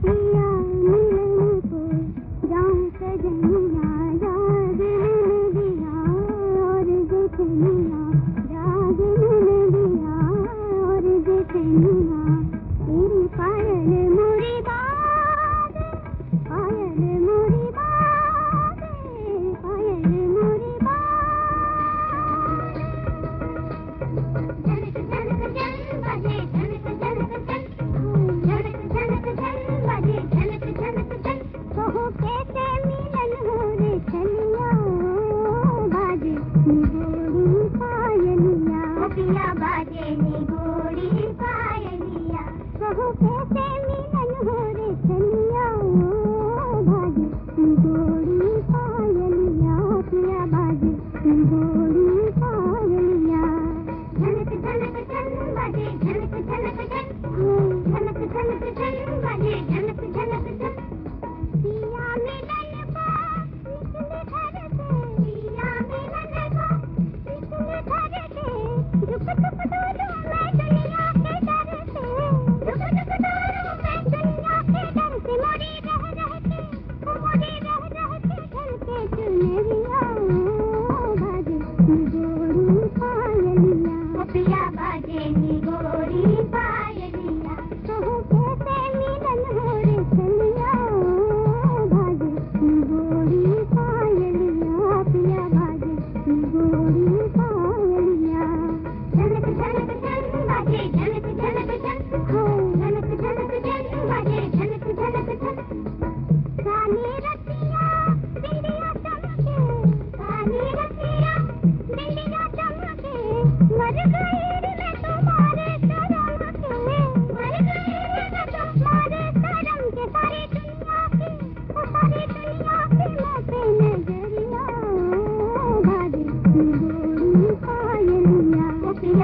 पिया मिलने को तो जाऊँ सजनिया। Mm-hmm. Okay, you're